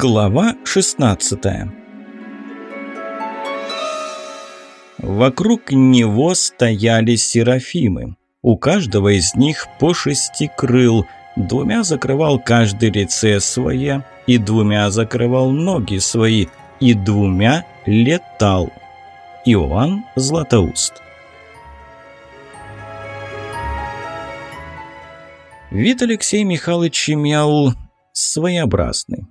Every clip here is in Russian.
Глава 16 Вокруг него стояли серафимы. У каждого из них по шести крыл, двумя закрывал каждый лице свое, и двумя закрывал ноги свои, и двумя летал. Иоанн Златоуст Вид Алексея Михайловича имел своеобразный.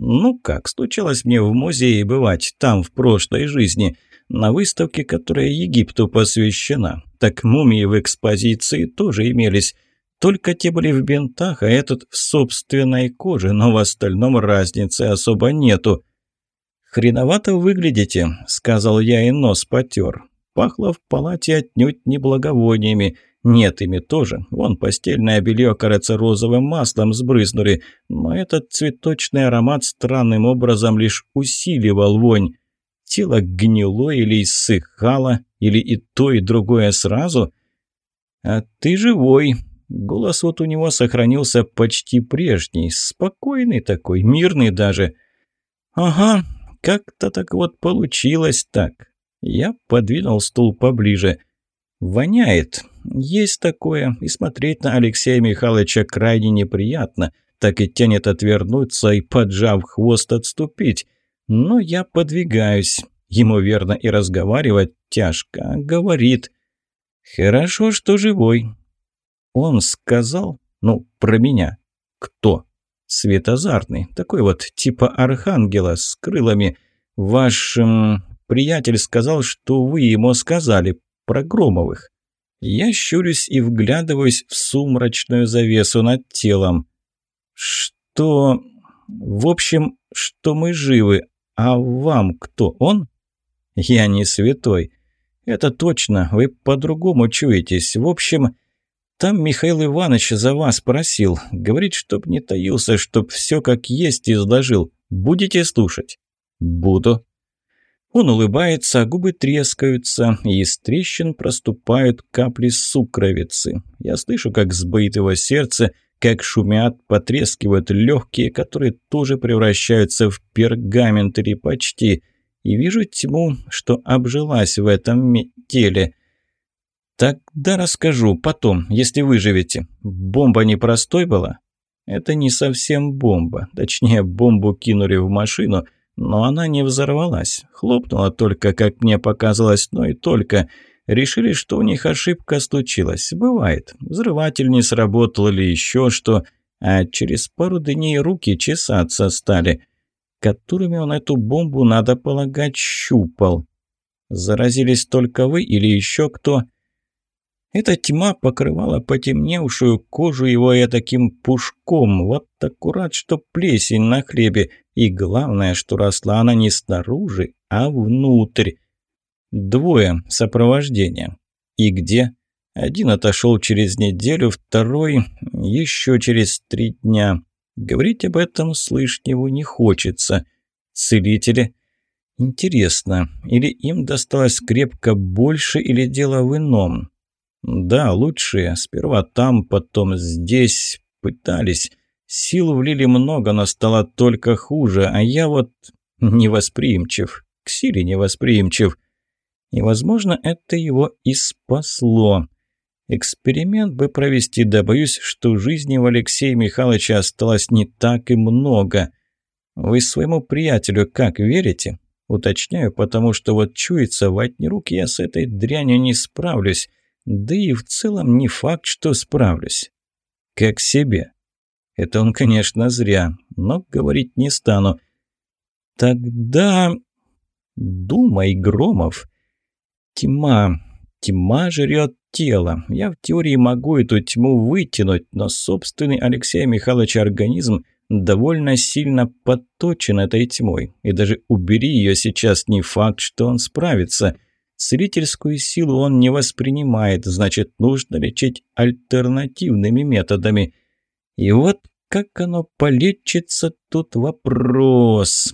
Ну как, случалось мне в музее бывать, там, в прошлой жизни, на выставке, которая Египту посвящена. Так мумии в экспозиции тоже имелись. Только те были в бинтах, а этот в собственной коже, но в остальном разницы особо нету. «Хреновато выглядите», — сказал я и нос потер. Пахло в палате отнюдь не благовониями. Нет, ими тоже. Вон постельное белье, кажется, розовым маслом сбрызнули. Но этот цветочный аромат странным образом лишь усиливал вонь. Тело гнило или иссыхало, или и то, и другое сразу. «А ты живой!» Голос вот у него сохранился почти прежний, спокойный такой, мирный даже. «Ага, как-то так вот получилось так». Я подвинул стул поближе. «Воняет. Есть такое, и смотреть на Алексея Михайловича крайне неприятно, так и тянет отвернуться и, поджав хвост, отступить. Но я подвигаюсь. Ему верно и разговаривать тяжко, а говорит. «Хорошо, что живой». Он сказал, ну, про меня. Кто? Светозарный, такой вот типа архангела с крылами. Ваш эм, приятель сказал, что вы ему сказали про Громовых. Я щурюсь и вглядываюсь в сумрачную завесу над телом. Что... В общем, что мы живы, а вам кто, он? Я не святой. Это точно, вы по-другому чуетесь. В общем, там Михаил Иванович за вас просил. Говорит, чтоб не таился, чтоб все как есть изложил. Будете слушать? Буду. Он улыбается, а губы трескаются, и из трещин проступают капли сукровицы. Я слышу, как сбоит его сердце, как шумят, потрескивают легкие, которые тоже превращаются в пергамент или почти. И вижу тьму, что обжилась в этом теле. Тогда расскажу, потом, если выживете. Бомба не простой была? Это не совсем бомба. Точнее, бомбу кинули в машину – но она не взорвалась. Хлопнула только, как мне показалось, но и только. Решили, что у них ошибка случилась. Бывает. Взрыватель не сработал или еще что. А через пару дней руки чесаться стали. Которыми он эту бомбу, надо полагать, щупал. Заразились только вы или еще кто? Эта тьма покрывала потемневшую кожу его и таким пушком, вот аккурат, что плесень на хлебе, и главное, что росла она не снаружи, а внутрь. Двое сопровождения. И где? Один отошел через неделю, второй еще через три дня. Говорить об этом слышь его не хочется. Целители? Интересно, или им досталось крепко больше, или дело в ином? Да, лучшие. Сперва там, потом здесь. Пытались. Сил влили много, но стало только хуже, а я вот невосприимчив. К силе невосприимчив. И, возможно, это его и спасло. Эксперимент бы провести, да боюсь, что жизни в Алексея Михайловича осталось не так и много. Вы своему приятелю как верите? Уточняю, потому что вот чуется, в одни руки я с этой дрянью не справлюсь. Да и в целом не факт, что справлюсь. Как себе. Это он, конечно, зря, но говорить не стану. Тогда... Думай, Громов. Тьма. Тьма жрет тело. Я в теории могу эту тьму вытянуть, но собственный Алексей Михайлович организм довольно сильно подточен этой тьмой. И даже убери ее сейчас не факт, что он справится – Целительскую силу он не воспринимает, значит, нужно лечить альтернативными методами. И вот как оно полечится, тут вопрос.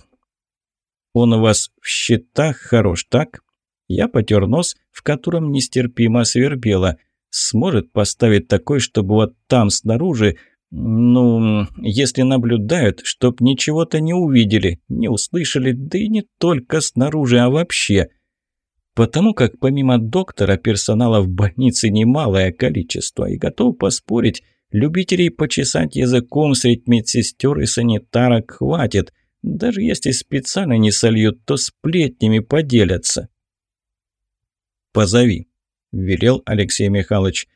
Он у вас в счетах хорош, так? Я потер нос, в котором нестерпимо свербело. Сможет поставить такой, чтобы вот там снаружи, Ну, если наблюдают, чтоб ничего-то не увидели, не услышали, да и не только снаружи, а вообще. Потому как помимо доктора персонала в больнице немалое количество, и готов поспорить, любителей почесать языком среди медсестер и санитарок хватит. Даже если специально не сольют, то сплетнями поделятся. «Позови», – велел Алексей Михайлович.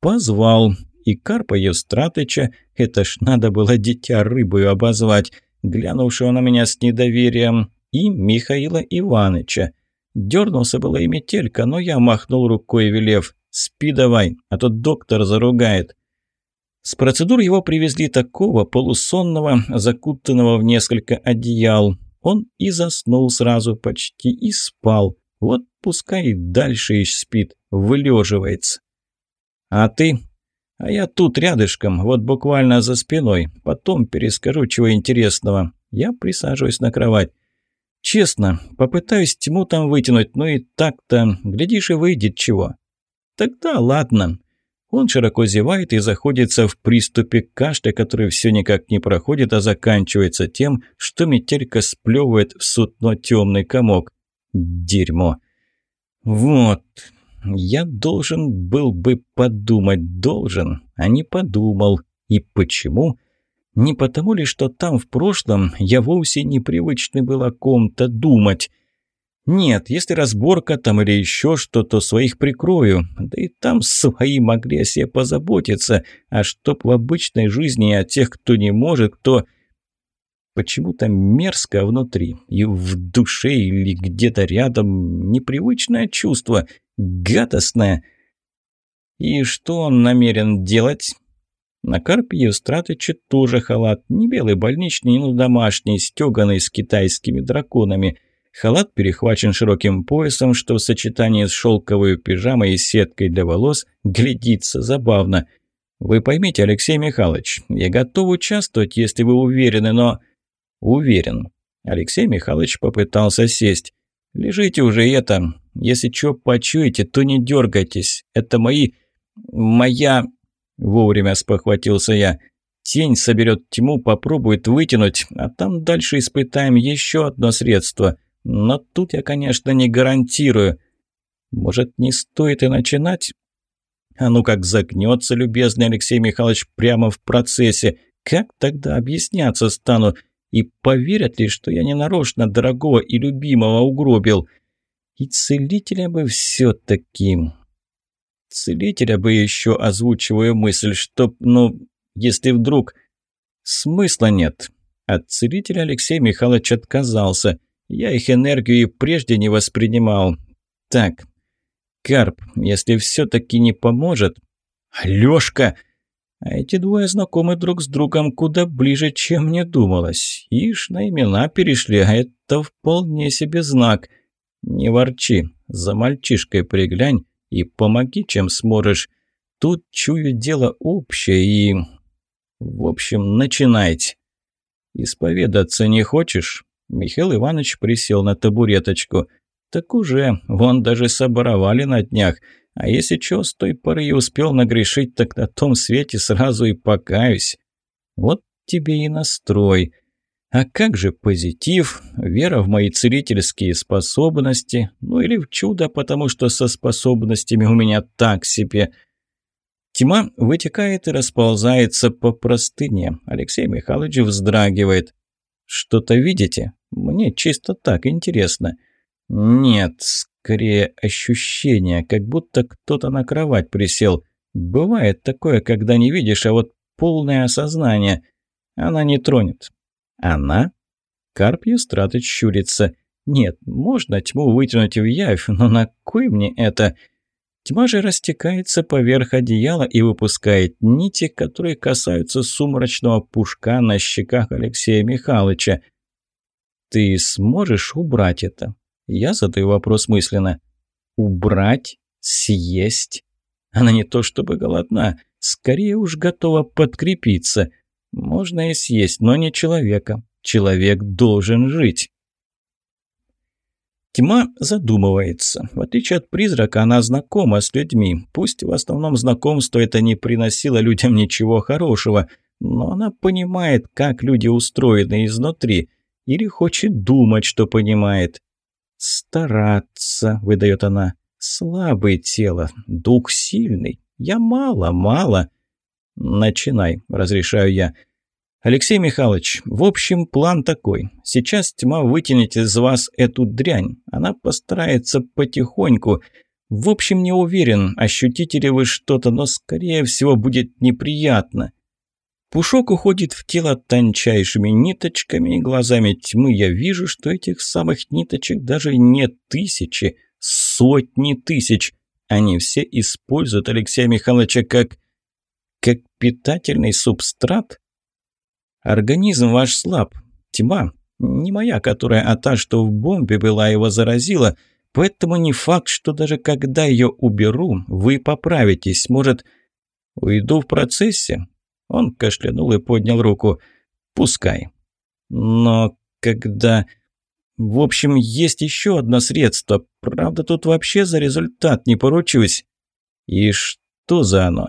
«Позвал. И Карпа Евстратыча, это ж надо было дитя рыбою обозвать, глянувшего на меня с недоверием, и Михаила Иваныча. Дернулся было и метелька, но я махнул рукой, велев «Спи давай, а то доктор заругает». С процедур его привезли такого полусонного, закутанного в несколько одеял. Он и заснул сразу почти, и спал. Вот пускай и дальше ищ спит, вылеживается. «А ты?» «А я тут рядышком, вот буквально за спиной. Потом перескажу чего интересного. Я присаживаюсь на кровать. Честно, попытаюсь тьму там вытянуть, но и так-то, глядишь, и выйдет чего. Тогда ладно. Он широко зевает и заходится в приступе кашля, который все никак не проходит, а заканчивается тем, что метелька сплевывает в сутно темный комок. Дерьмо. Вот. Я должен был бы подумать, должен, а не подумал. И почему? Не потому ли, что там в прошлом я вовсе непривычный был о ком-то думать. Нет, если разборка там или еще что-то, своих прикрою. Да и там свои могли о себе позаботиться. А чтоб в обычной жизни о тех, кто не может, кто... Почему-то мерзко внутри, и в душе или где-то рядом непривычное чувство, гадостное. И что он намерен делать? На Карпе Евстратыча тоже халат, не белый больничный, но домашний, стеганый с китайскими драконами. Халат перехвачен широким поясом, что в сочетании с шелковой пижамой и сеткой для волос глядится забавно. Вы поймите, Алексей Михайлович, я готов участвовать, если вы уверены, но... Уверен. Алексей Михайлович попытался сесть. Лежите уже это. Если что почуете, то не дергайтесь. Это мои... Моя... Вовремя спохватился я. Тень соберет тьму, попробует вытянуть, а там дальше испытаем еще одно средство. Но тут я, конечно, не гарантирую. Может, не стоит и начинать? А ну как загнется, любезный Алексей Михайлович, прямо в процессе. Как тогда объясняться стану? И поверят ли, что я ненарочно дорогого и любимого угробил? И целителя бы все-таки... Целителя бы еще озвучиваю мысль, чтоб, ну, если вдруг... Смысла нет. От целителя Алексей Михайлович отказался. Я их энергию и прежде не воспринимал. Так, Карп, если все-таки не поможет... Лёшка! А эти двое знакомы друг с другом куда ближе, чем мне думалось. Ишь, на имена перешли, а это вполне себе знак. Не ворчи, за мальчишкой приглянь и помоги, чем сможешь. Тут, чую, дело общее и... В общем, начинайте. Исповедаться не хочешь? Михаил Иванович присел на табуреточку. Так уже, вон даже соборовали на днях. А если чё, с той поры и успел нагрешить, так на том свете сразу и покаюсь. Вот тебе и настрой. А как же позитив, вера в мои целительские способности, ну или в чудо, потому что со способностями у меня так себе. Тьма вытекает и расползается по простыне. Алексей Михайлович вздрагивает. Что-то видите? Мне чисто так интересно. Нет, скорее ощущение, как будто кто-то на кровать присел. Бывает такое, когда не видишь, а вот полное осознание. Она не тронет. Она? Карп Юстратыч щурится. Нет, можно тьму вытянуть в явь, но на кой мне это? Тьма же растекается поверх одеяла и выпускает нити, которые касаются сумрачного пушка на щеках Алексея Михайловича. Ты сможешь убрать это? Я задаю вопрос мысленно. Убрать? Съесть? Она не то чтобы голодна, скорее уж готова подкрепиться – можно и съесть, но не человека. Человек должен жить. Тьма задумывается. В отличие от призрака, она знакома с людьми. Пусть в основном знакомство это не приносило людям ничего хорошего, но она понимает, как люди устроены изнутри, или хочет думать, что понимает. «Стараться», — выдает она, — «слабое тело, дух сильный, я мало, мало». «Начинай», — разрешаю я. «Алексей Михайлович, в общем, план такой. Сейчас тьма вытянет из вас эту дрянь. Она постарается потихоньку. В общем, не уверен, ощутите ли вы что-то, но, скорее всего, будет неприятно. Пушок уходит в тело тончайшими ниточками, и глазами тьмы я вижу, что этих самых ниточек даже не тысячи, сотни тысяч. Они все используют Алексея Михайловича как... как питательный субстрат. Организм ваш слаб. Тьма, не моя, которая, а та, что в бомбе была, его заразила. Поэтому не факт, что даже когда ее уберу, вы поправитесь. Может, уйду в процессе? Он кашлянул и поднял руку. «Пускай. Но когда...» «В общем, есть еще одно средство. Правда, тут вообще за результат не поручусь». «И что за оно?»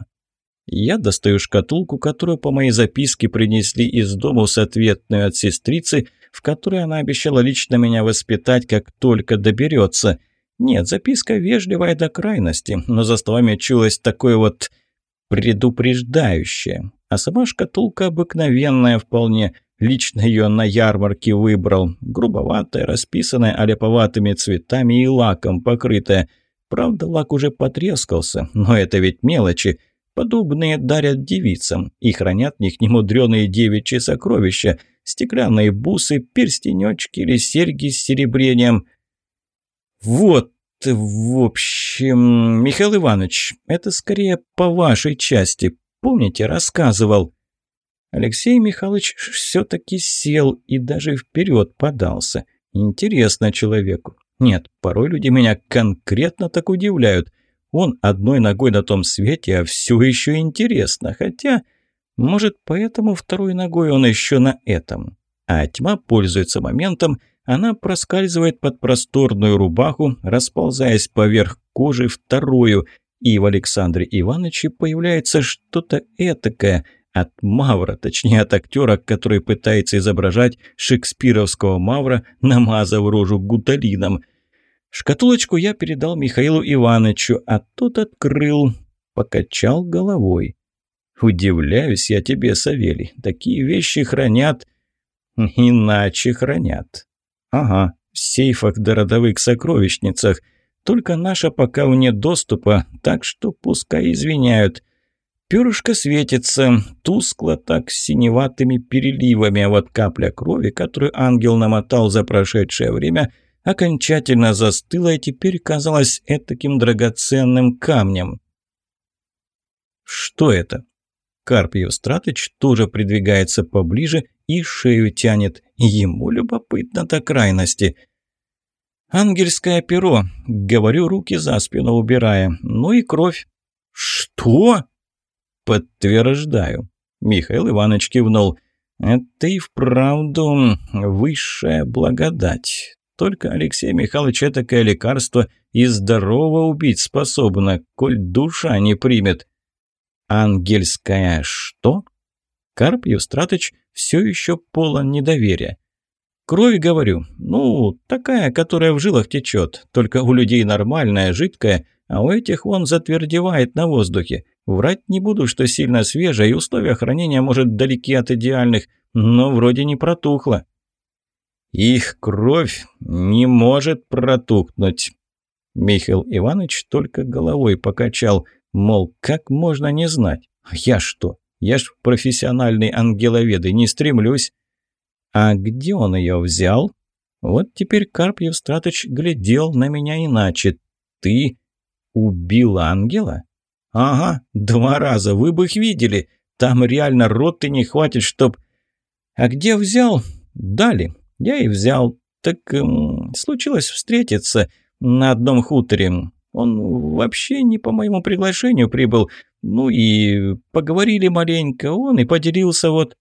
Я достаю шкатулку, которую по моей записке принесли из дома с ответной от сестрицы, в которой она обещала лично меня воспитать, как только доберется. Нет, записка вежливая до крайности, но за словами чулось такое вот предупреждающее. А сама шкатулка обыкновенная вполне. Лично ее на ярмарке выбрал. Грубоватая, расписанная аляповатыми цветами и лаком покрытая. Правда, лак уже потрескался, но это ведь мелочи. Подобные дарят девицам и хранят в них немудреные девичьи сокровища. Стеклянные бусы, перстенечки или серьги с серебрением. Вот, в общем, Михаил Иванович, это скорее по вашей части. Помните, рассказывал?» Алексей Михайлович все-таки сел и даже вперед подался. Интересно человеку. Нет, порой люди меня конкретно так удивляют. Он одной ногой на том свете, а все еще интересно. Хотя, может, поэтому второй ногой он еще на этом. А тьма пользуется моментом, она проскальзывает под просторную рубаху, расползаясь поверх кожи вторую – и в Александре Ивановиче появляется что-то этакое от Мавра, точнее от актера, который пытается изображать шекспировского Мавра, намазав рожу гуталином. Шкатулочку я передал Михаилу Ивановичу, а тот открыл, покачал головой. «Удивляюсь я тебе, Савелий, такие вещи хранят...» «Иначе хранят». «Ага, в сейфах да родовых сокровищницах». Только наша пока вне доступа, так что пускай извиняют. Перышко светится, тускло так с синеватыми переливами, а вот капля крови, которую ангел намотал за прошедшее время, окончательно застыла и теперь казалась этаким драгоценным камнем. Что это? Карп Евстратыч тоже придвигается поближе и шею тянет. Ему любопытно до крайности – «Ангельское перо», — говорю, руки за спину убирая. «Ну и кровь». «Что?» «Подтверждаю», — Михаил Иванович кивнул. «Это и вправду высшая благодать. Только Алексей Михайлович такое лекарство и здорово убить способно, коль душа не примет». «Ангельское что?» Карп Евстратыч все еще полон недоверия. Кровь, говорю, ну, такая, которая в жилах течет, только у людей нормальная, жидкая, а у этих вон затвердевает на воздухе. Врать не буду, что сильно свежая, и условия хранения, может, далеки от идеальных, но вроде не протухла. Их кровь не может протухнуть. Михаил Иванович только головой покачал, мол, как можно не знать? Я что? Я ж профессиональный ангеловед и не стремлюсь. А где он ее взял? Вот теперь Карп Евстратыч глядел на меня иначе. Ты убил ангела? Ага, два раза, вы бы их видели. Там реально роты не хватит, чтоб... А где взял? Дали. Я и взял. Так эм, случилось встретиться на одном хуторе. Он вообще не по моему приглашению прибыл. Ну и поговорили маленько, он и поделился вот...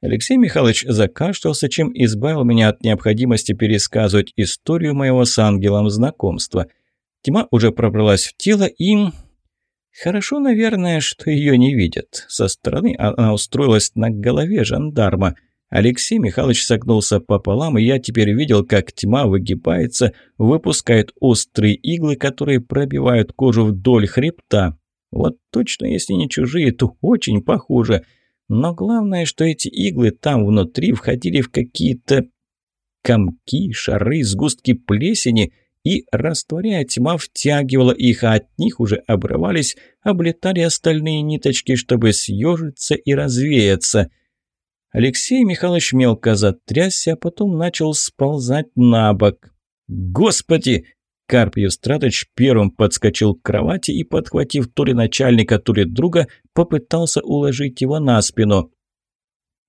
Алексей Михайлович закашлялся, чем избавил меня от необходимости пересказывать историю моего с ангелом знакомства. Тьма уже пробралась в тело и... Хорошо, наверное, что ее не видят. Со стороны она устроилась на голове жандарма. Алексей Михайлович согнулся пополам, и я теперь видел, как тьма выгибается, выпускает острые иглы, которые пробивают кожу вдоль хребта. Вот точно, если не чужие, то очень похоже. Но главное, что эти иглы там внутри входили в какие-то комки, шары, сгустки плесени – и, растворяя тьма, втягивала их, а от них уже обрывались, облетали остальные ниточки, чтобы съежиться и развеяться. Алексей Михайлович мелко затрясся, а потом начал сползать на бок. «Господи!» Карп Евстратович первым подскочил к кровати и, подхватив то ли начальника, то ли друга, попытался уложить его на спину.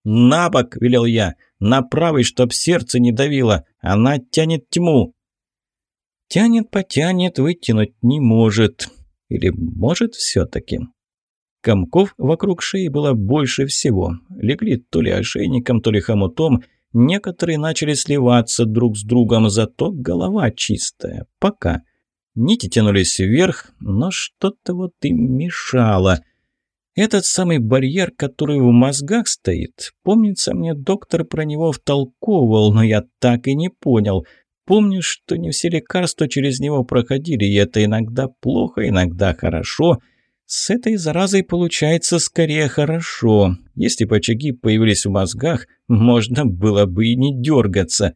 «На бок!» – велел я. «На правый, чтоб сердце не давило! Она тянет тьму!» Тянет, потянет, вытянуть не может. Или может все-таки? Комков вокруг шеи было больше всего. Легли то ли ошейником, то ли хомутом. Некоторые начали сливаться друг с другом, зато голова чистая. Пока. Нити тянулись вверх, но что-то вот им мешало. Этот самый барьер, который в мозгах стоит, помнится мне, доктор про него втолковывал, но я так и не понял – Помню, что не все лекарства через него проходили, и это иногда плохо, иногда хорошо. С этой заразой получается скорее хорошо. Если бы очаги появились в мозгах, можно было бы и не дергаться.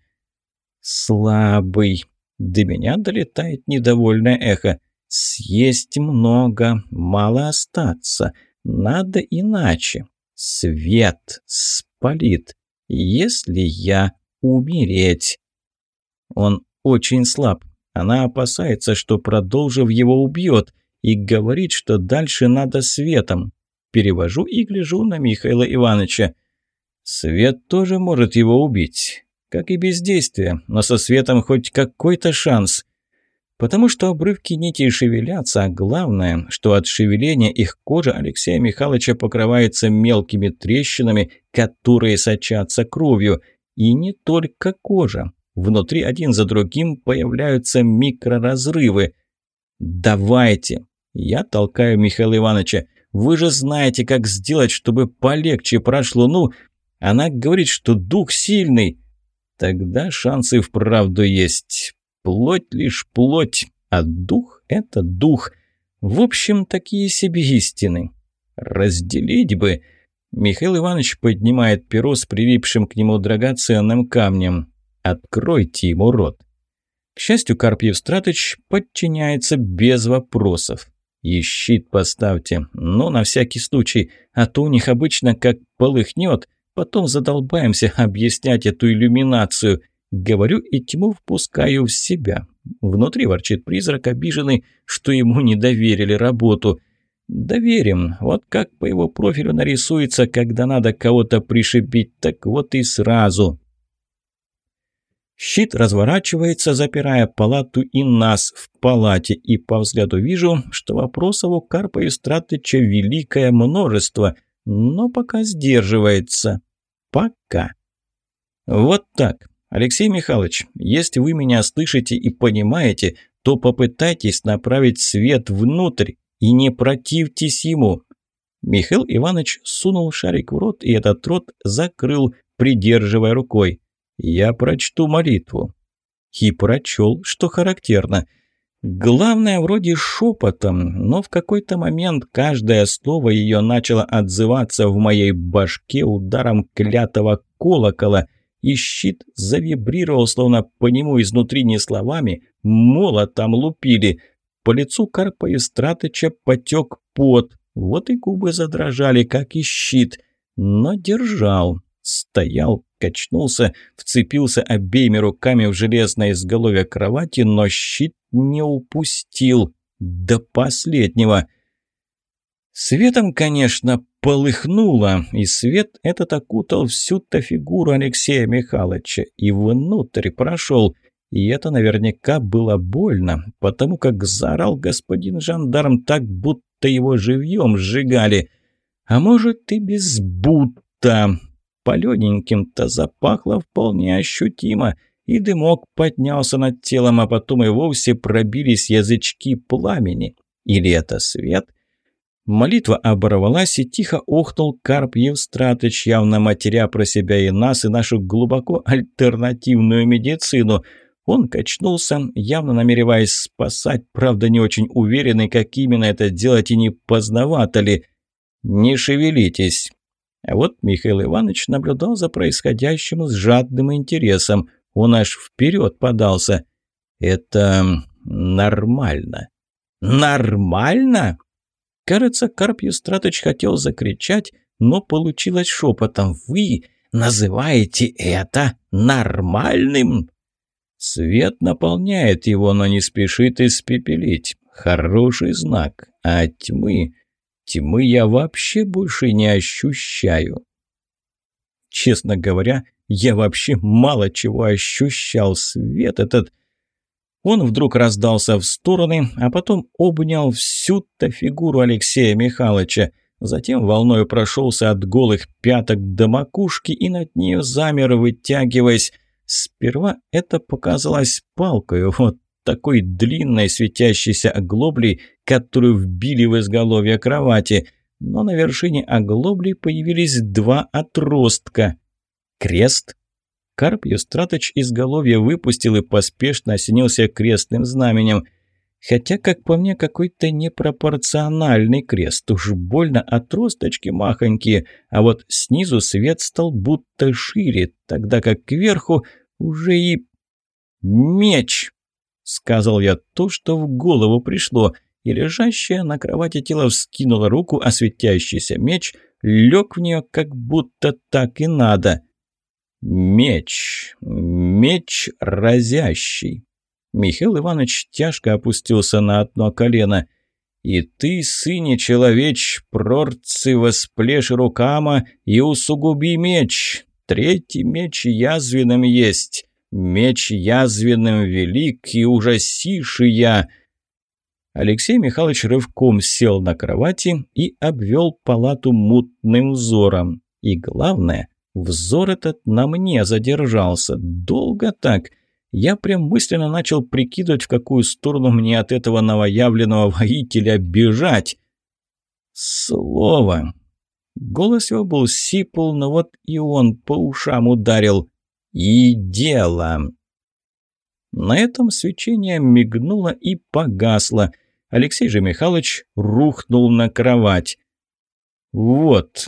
Слабый. До меня долетает недовольное эхо. Съесть много, мало остаться. Надо иначе. Свет спалит. Если я умереть. Он очень слаб. Она опасается, что, продолжив, его убьет, и говорит, что дальше надо светом. Перевожу и гляжу на Михаила Ивановича. Свет тоже может его убить, как и бездействие, но со светом хоть какой-то шанс. Потому что обрывки нитей шевелятся, а главное, что от шевеления их кожа Алексея Михайловича покрывается мелкими трещинами, которые сочатся кровью. И не только кожа. Внутри один за другим появляются микроразрывы. «Давайте!» Я толкаю Михаила Ивановича. «Вы же знаете, как сделать, чтобы полегче прошло. Ну, она говорит, что дух сильный. Тогда шансы вправду есть. Плоть лишь плоть, а дух – это дух. В общем, такие себе истины. Разделить бы». Михаил Иванович поднимает перо с прилипшим к нему драгоценным камнем. Откройте ему рот. К счастью, Карп Евстратыч подчиняется без вопросов. И щит поставьте, но на всякий случай, а то у них обычно как полыхнет, потом задолбаемся объяснять эту иллюминацию. Говорю и тьму впускаю в себя. Внутри ворчит призрак, обиженный, что ему не доверили работу. Доверим, вот как по его профилю нарисуется, когда надо кого-то пришибить, так вот и сразу. Щит разворачивается, запирая палату и нас в палате, и по взгляду вижу, что вопросов у Карпа Истратыча великое множество, но пока сдерживается. Пока. Вот так. Алексей Михайлович, если вы меня слышите и понимаете, то попытайтесь направить свет внутрь и не противьтесь ему. Михаил Иванович сунул шарик в рот и этот рот закрыл, придерживая рукой. Я прочту молитву. И прочел, что характерно. Главное, вроде шепотом, но в какой-то момент каждое слово ее начало отзываться в моей башке ударом клятого колокола, и щит завибрировал, словно по нему изнутри не словами, молотом лупили. По лицу Карпа Истратыча потек пот, вот и губы задрожали, как и щит, но держал, стоял, качнулся, вцепился обеими руками в железное изголовье кровати, но щит не упустил. До последнего. Светом, конечно, полыхнуло, и свет этот окутал всю-то фигуру Алексея Михайловича и внутрь прошел. И это наверняка было больно, потому как заорал господин жандарм так, будто его живьем сжигали. А может и без будто. Палененьким-то запахло вполне ощутимо, и дымок поднялся над телом, а потом и вовсе пробились язычки пламени. Или это свет? Молитва оборвалась, и тихо охнул Карп Евстратыч, явно матеря про себя и нас, и нашу глубоко альтернативную медицину. Он качнулся, явно намереваясь спасать, правда не очень уверенный, как именно это делать и не поздновато ли. «Не шевелитесь!» А вот Михаил Иванович наблюдал за происходящим с жадным интересом. Он аж вперед подался. «Это нормально». «Нормально?» Кажется, Карп Юстратыч хотел закричать, но получилось шепотом. «Вы называете это нормальным?» Свет наполняет его, но не спешит испепелить. Хороший знак. А тьмы... Тьмы я вообще больше не ощущаю. Честно говоря, я вообще мало чего ощущал. Свет этот он вдруг раздался в стороны, а потом обнял всю-то фигуру Алексея Михайловича. Затем волной прошелся от голых пяток до макушки и над нее замер, вытягиваясь. Сперва это показалось палкой, вот такой длинной светящейся оглоблей, которую вбили в изголовье кровати. Но на вершине оглобли появились два отростка. Крест Карп Юстратыч изголовья выпустил и поспешно осенился крестным знаменем. Хотя, как по мне, какой-то непропорциональный крест. Уж больно отросточки махонькие, а вот снизу свет стал будто шире, тогда как кверху уже и... «Меч!» — сказал я то, что в голову пришло, и лежащая на кровати тело вскинула руку, а светящийся меч лег в нее, как будто так и надо — Меч. Меч разящий. Михаил Иванович тяжко опустился на одно колено. «И ты, сыне человеч, прорцы восплешь рукама и усугуби меч. Третий меч язвенным есть. Меч язвенным велик и ужасиши я». Алексей Михайлович рывком сел на кровати и обвел палату мутным взором. И главное, Взор этот на мне задержался. Долго так. Я прям мысленно начал прикидывать, в какую сторону мне от этого новоявленного воителя бежать. Слово. Голос его был сипл, но вот и он по ушам ударил. И дело. На этом свечение мигнуло и погасло. Алексей же Михайлович рухнул на кровать. «Вот»,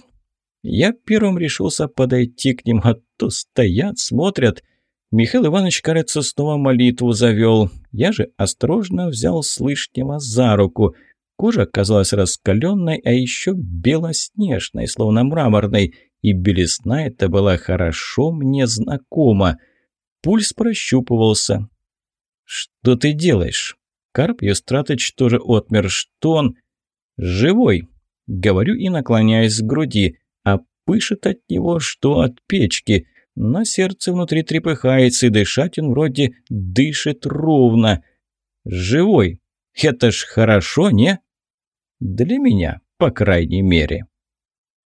я первым решился подойти к ним, а то стоят, смотрят. Михаил Иванович, кажется, снова молитву завел. Я же осторожно взял слышнего за руку. Кожа казалась раскаленной, а еще белоснежной, словно мраморной, и белизна эта была хорошо мне знакома. Пульс прощупывался. «Что ты делаешь?» Карп Юстратыч тоже отмер. «Что он?» «Живой!» Говорю и наклоняюсь к груди а пышет от него, что от печки. Но сердце внутри трепыхается, и дышать он вроде дышит ровно. Живой. Это ж хорошо, не? Для меня, по крайней мере.